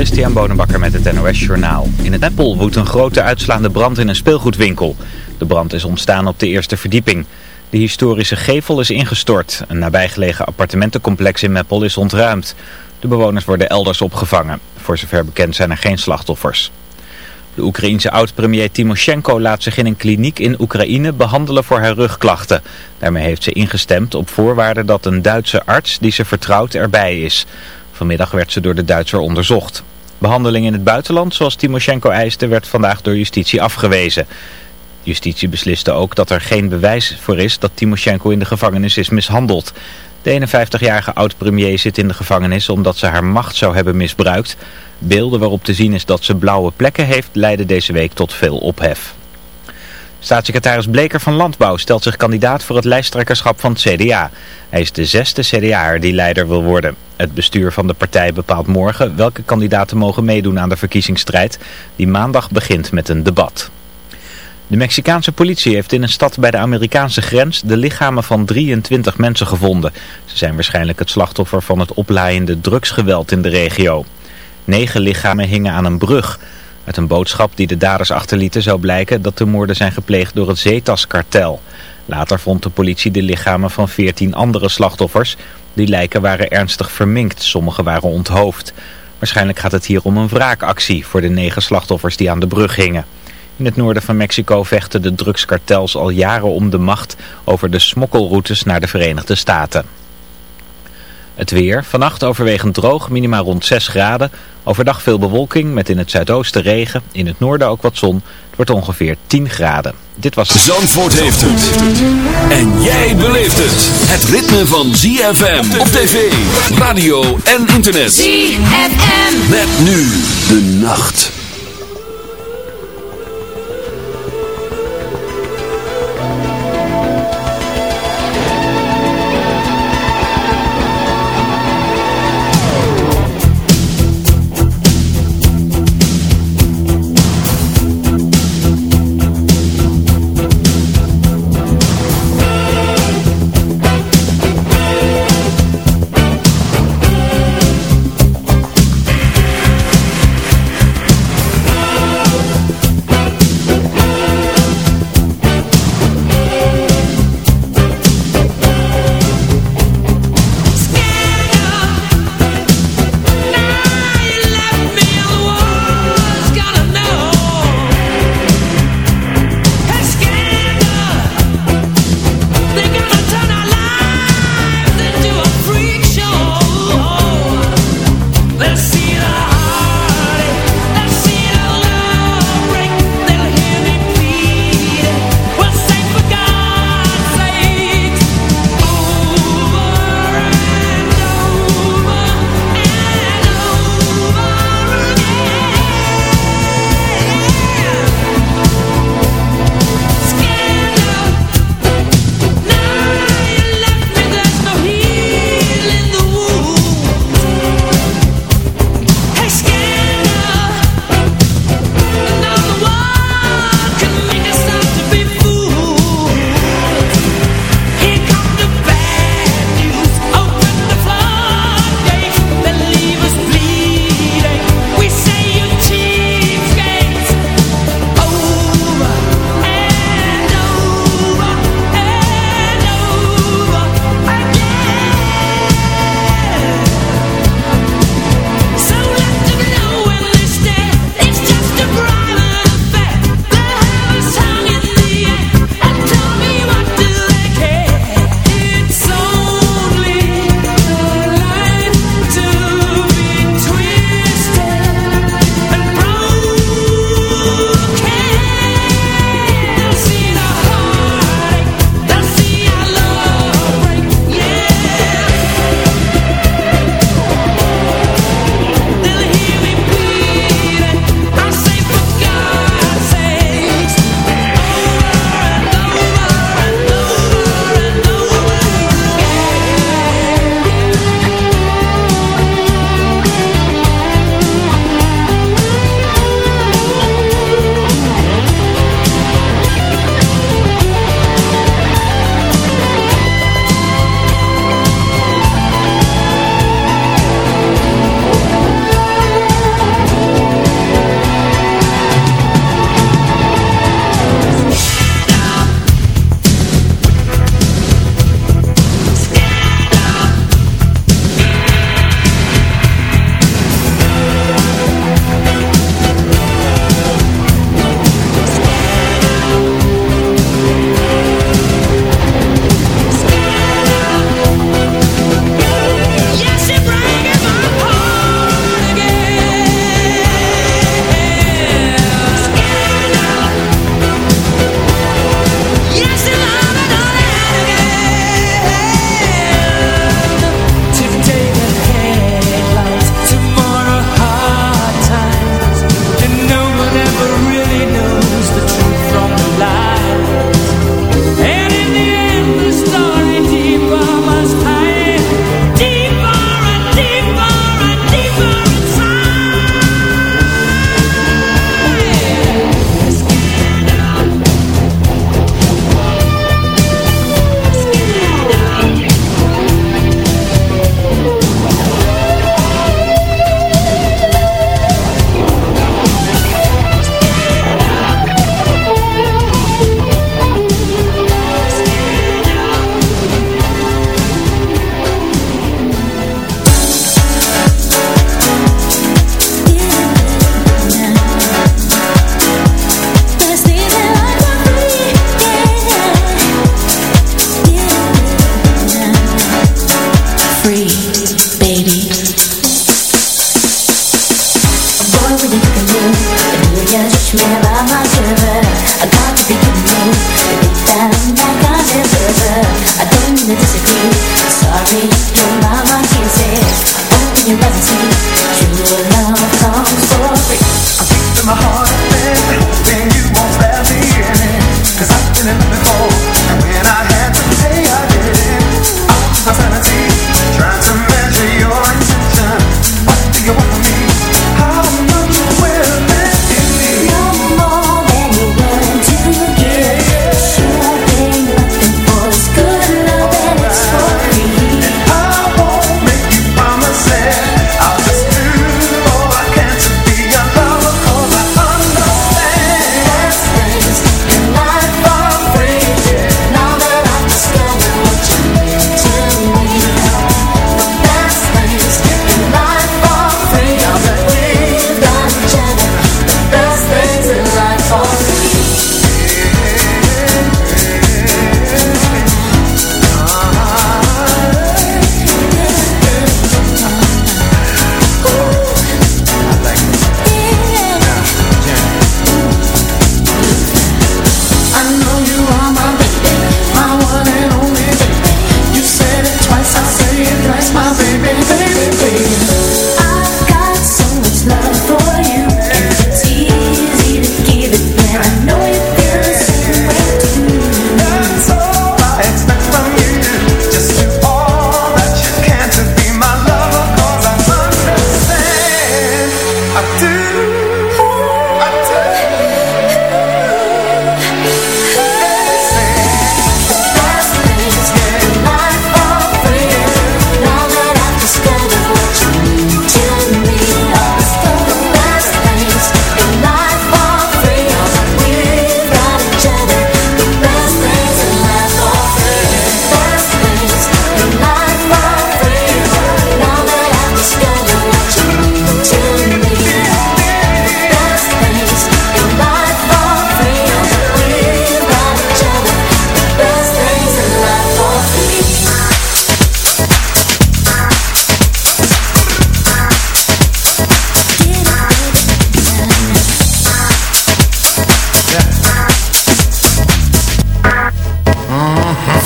Christian Bonenbakker met het NOS Journaal. In het Apple woedt een grote uitslaande brand in een speelgoedwinkel. De brand is ontstaan op de eerste verdieping. De historische gevel is ingestort. Een nabijgelegen appartementencomplex in Meppel is ontruimd. De bewoners worden elders opgevangen. Voor zover bekend zijn er geen slachtoffers. De Oekraïense oud-premier Timoshenko laat zich in een kliniek in Oekraïne behandelen voor haar rugklachten. Daarmee heeft ze ingestemd op voorwaarde dat een Duitse arts die ze vertrouwt erbij is. Vanmiddag werd ze door de Duitser onderzocht. Behandeling in het buitenland, zoals Timoshenko eiste, werd vandaag door justitie afgewezen. Justitie besliste ook dat er geen bewijs voor is dat Timoshenko in de gevangenis is mishandeld. De 51-jarige oud-premier zit in de gevangenis omdat ze haar macht zou hebben misbruikt. Beelden waarop te zien is dat ze blauwe plekken heeft leiden deze week tot veel ophef. Staatssecretaris Bleker van Landbouw stelt zich kandidaat voor het lijsttrekkerschap van het CDA. Hij is de zesde CDA'er die leider wil worden. Het bestuur van de partij bepaalt morgen welke kandidaten mogen meedoen aan de verkiezingsstrijd, die maandag begint met een debat. De Mexicaanse politie heeft in een stad bij de Amerikaanse grens de lichamen van 23 mensen gevonden. Ze zijn waarschijnlijk het slachtoffer van het oplaaiende drugsgeweld in de regio. Negen lichamen hingen aan een brug. Uit een boodschap die de daders achterlieten zou blijken dat de moorden zijn gepleegd door het Zetas-kartel. Later vond de politie de lichamen van 14 andere slachtoffers. Die lijken waren ernstig verminkt, sommige waren onthoofd. Waarschijnlijk gaat het hier om een wraakactie voor de negen slachtoffers die aan de brug hingen. In het noorden van Mexico vechten de drugskartels al jaren om de macht over de smokkelroutes naar de Verenigde Staten. Het weer, vannacht overwegend droog, minimaal rond 6 graden. Overdag veel bewolking met in het zuidoosten regen, in het noorden ook wat zon. Het wordt ongeveer 10 graden. Dit was... Zandvoort heeft het. En jij beleeft het. Het ritme van ZFM op tv, radio en internet. ZFM. Met nu de nacht.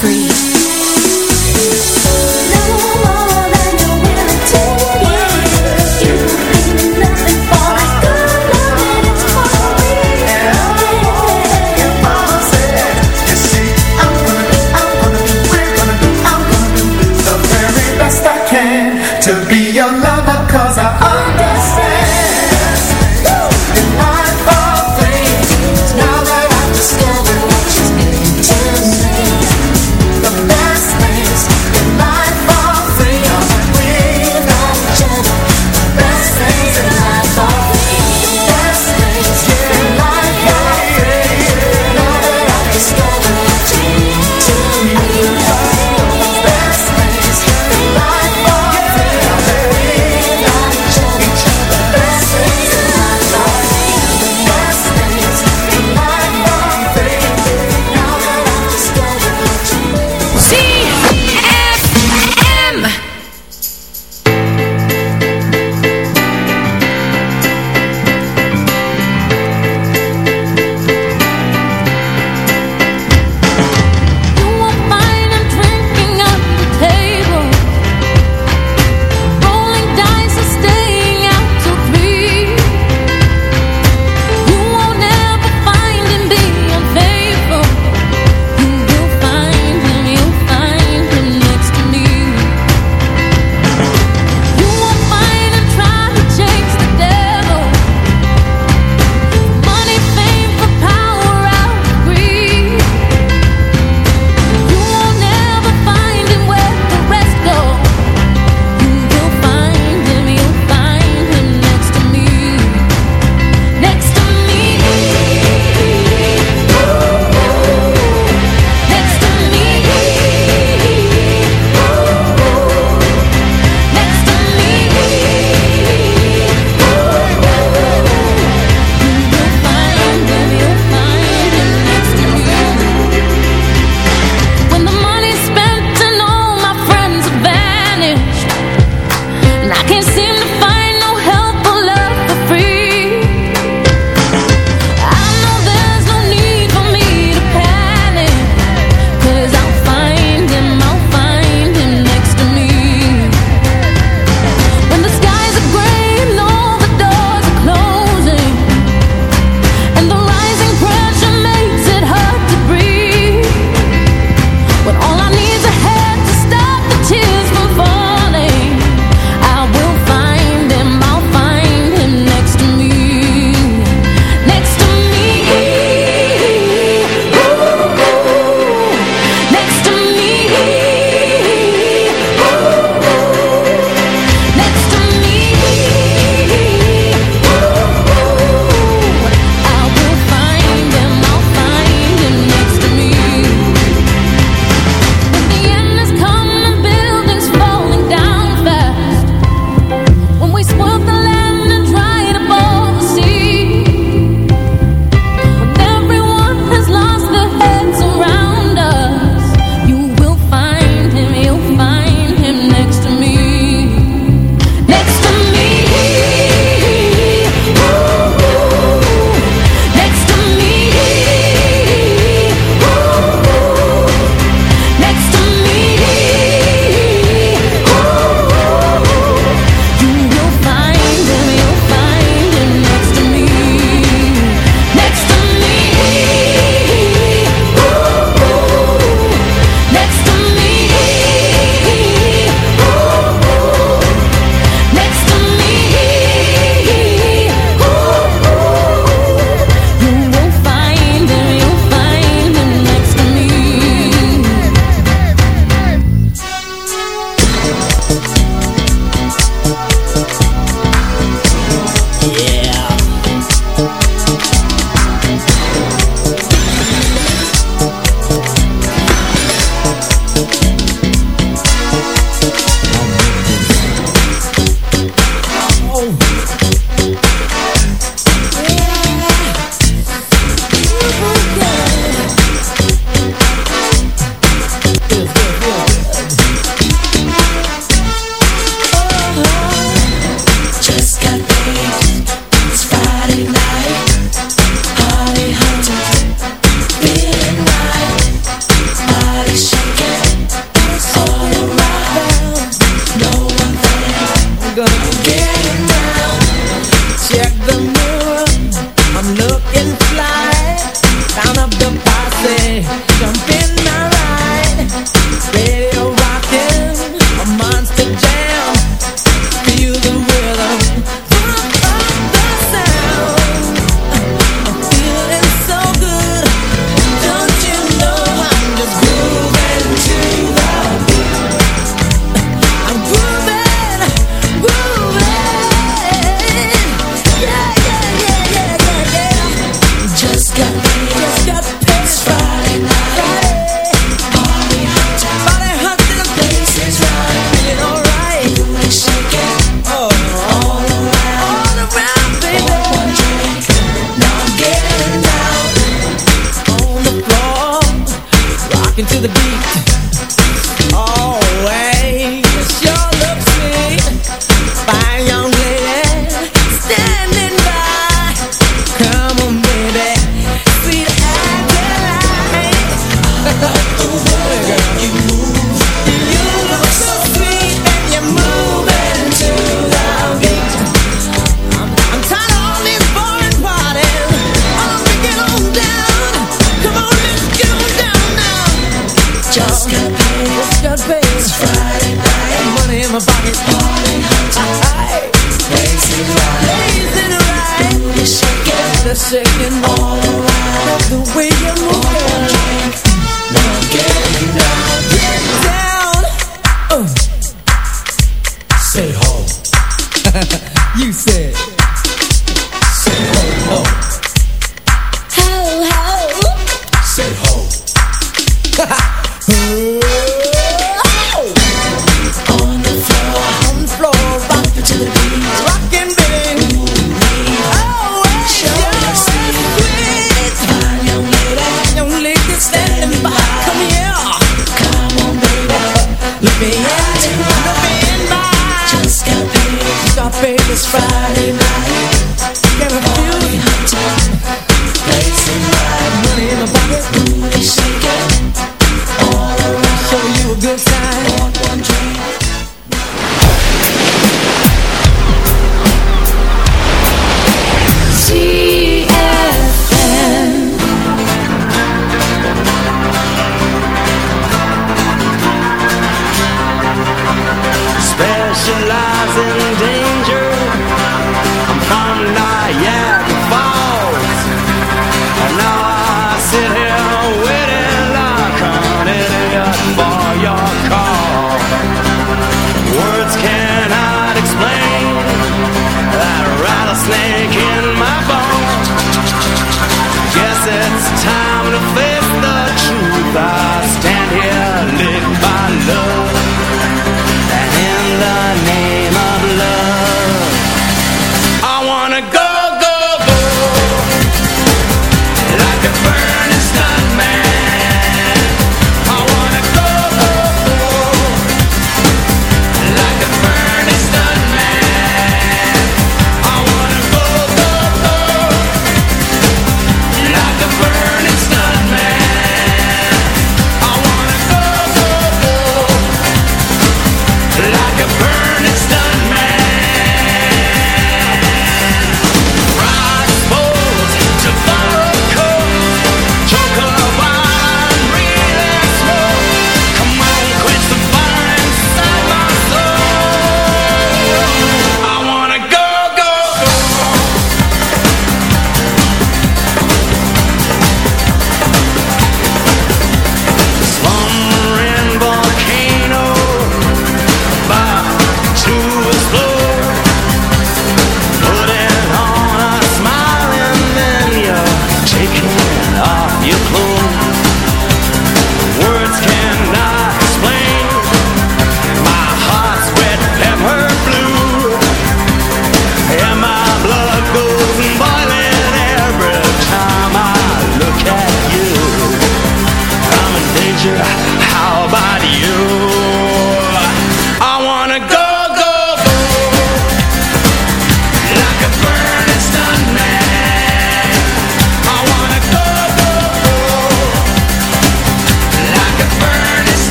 free.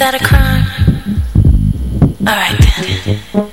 that a crime? Alright then.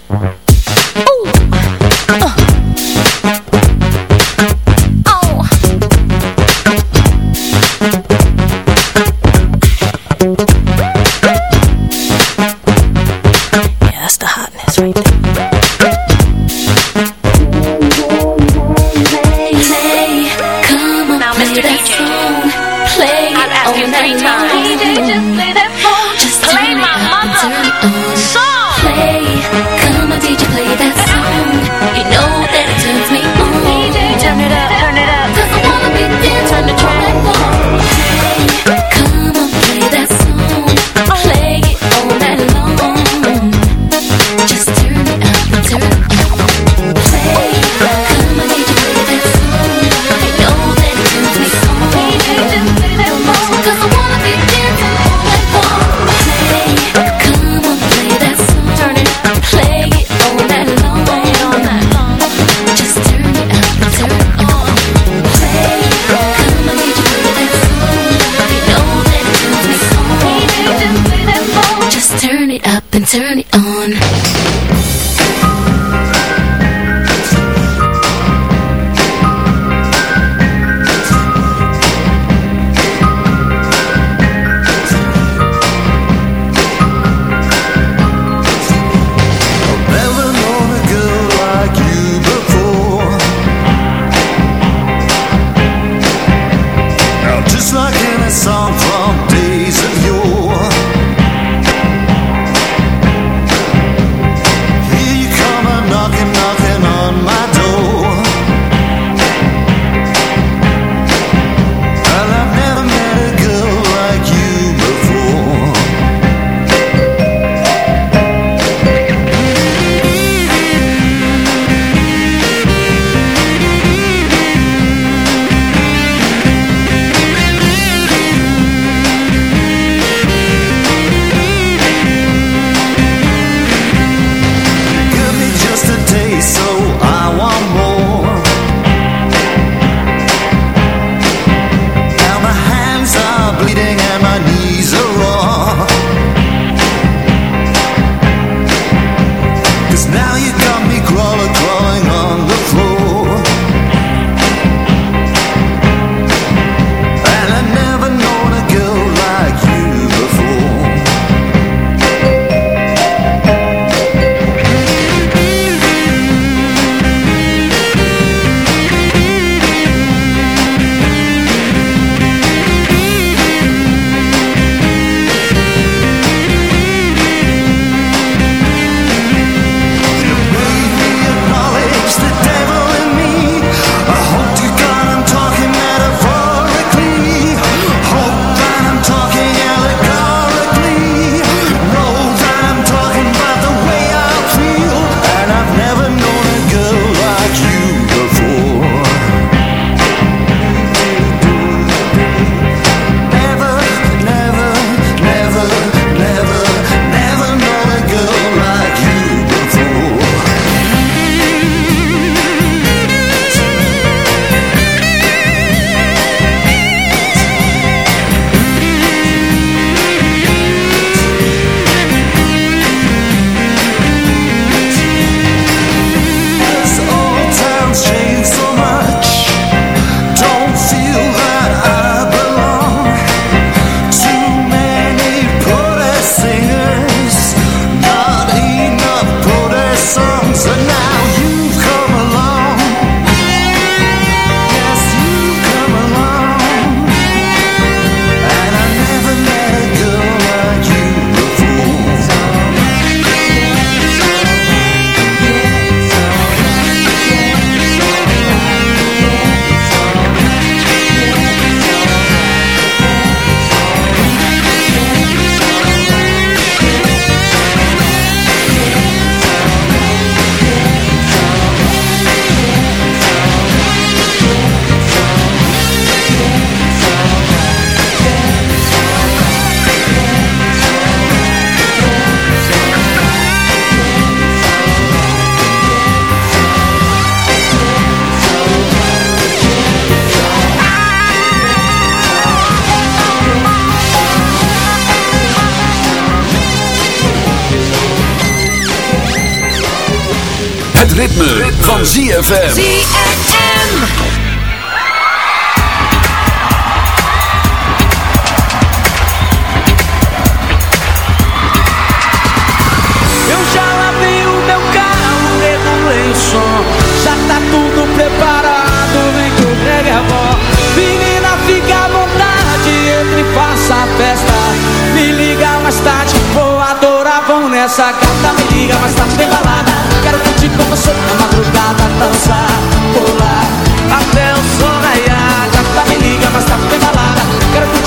gata me liga, mas tá bem balada. Quero curtir com você na madrugada, dançar, pular. Até o sol raiar. Tá, me liga, mas tá bem balada. Quero curtir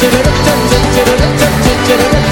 tit tit tit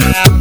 Thank.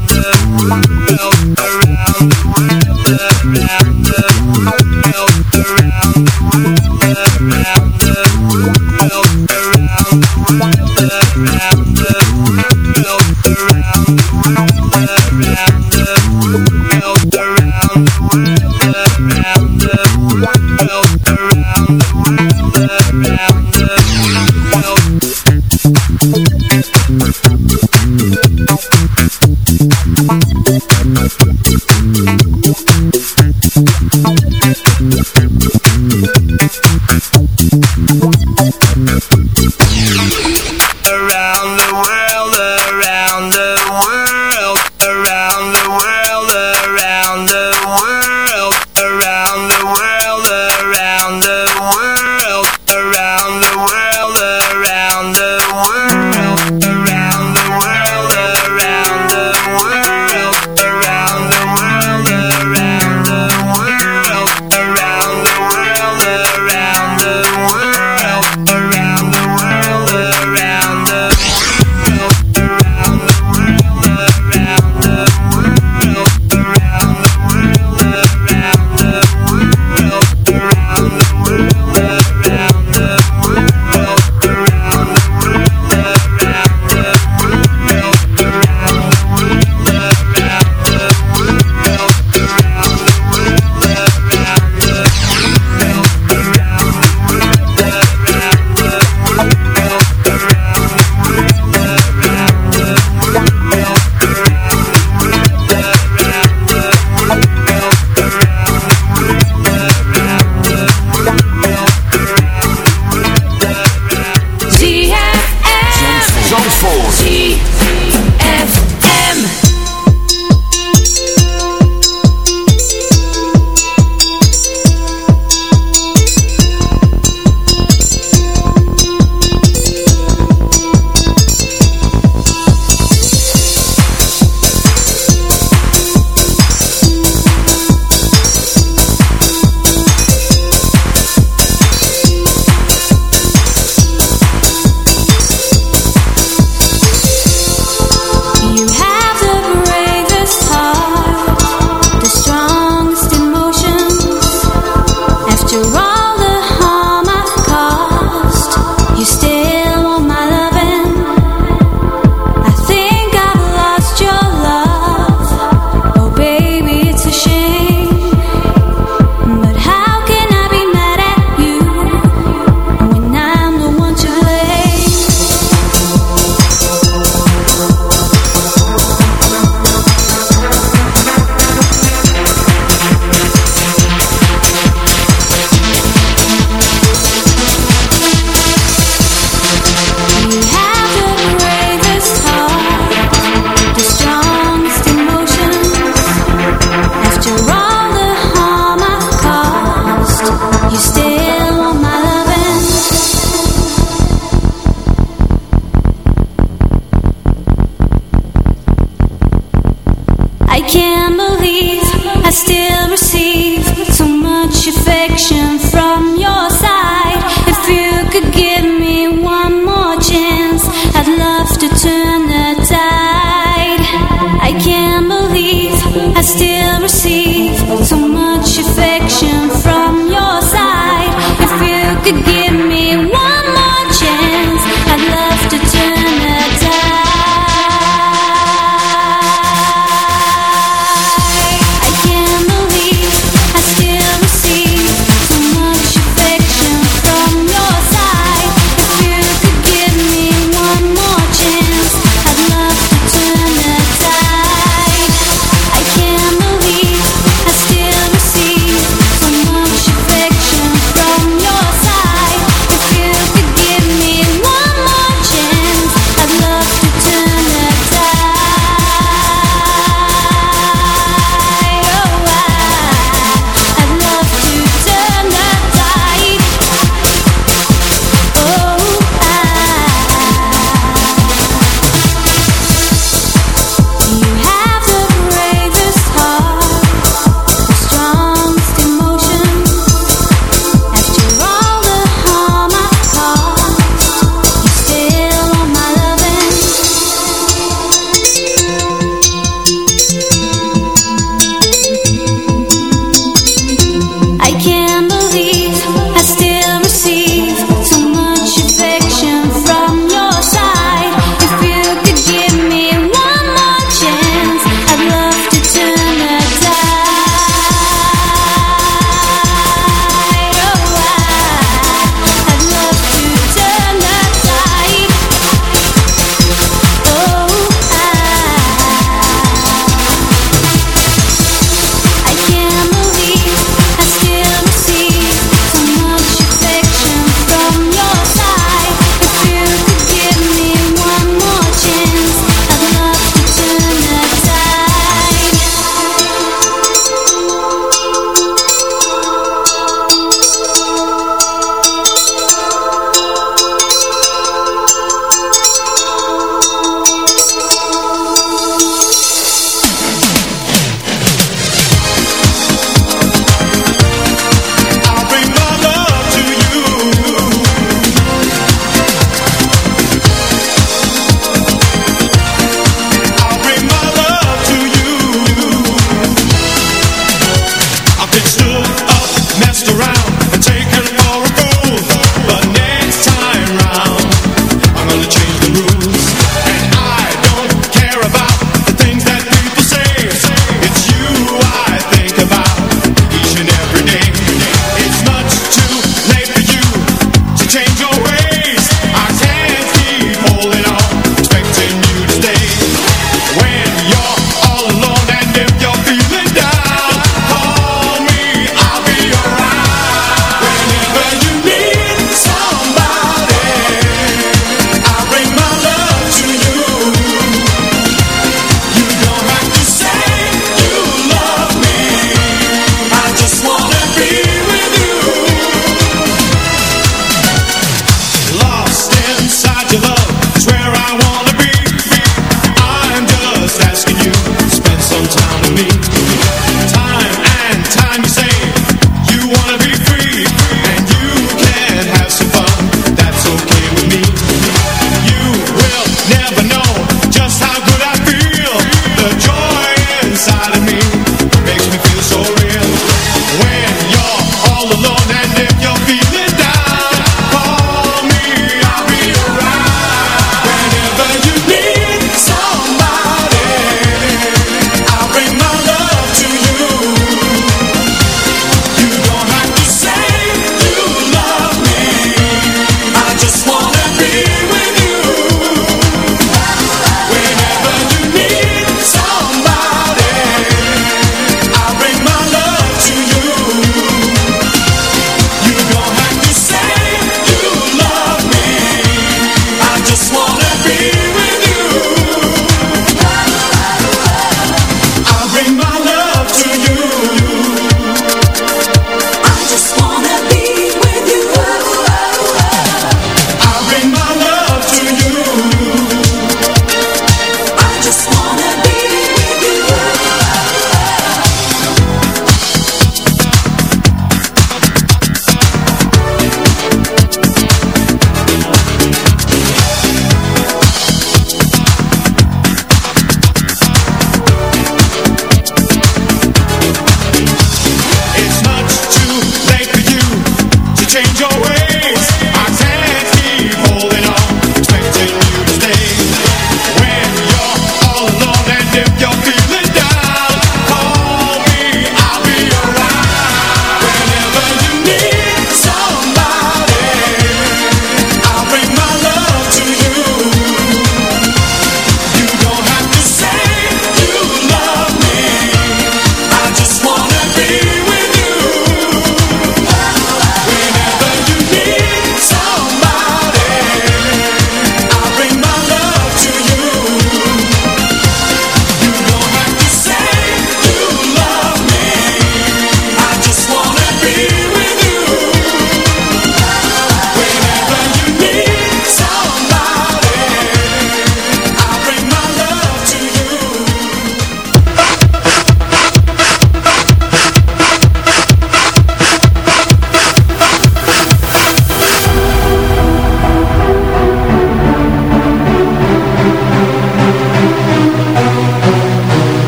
I can't